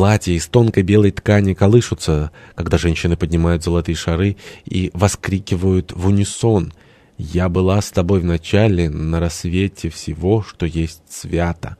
платья из тонкой белой ткани колышутся, когда женщины поднимают золотые шары и воскрикивают в унисон «Я была с тобой в начале, на рассвете всего, что есть свято».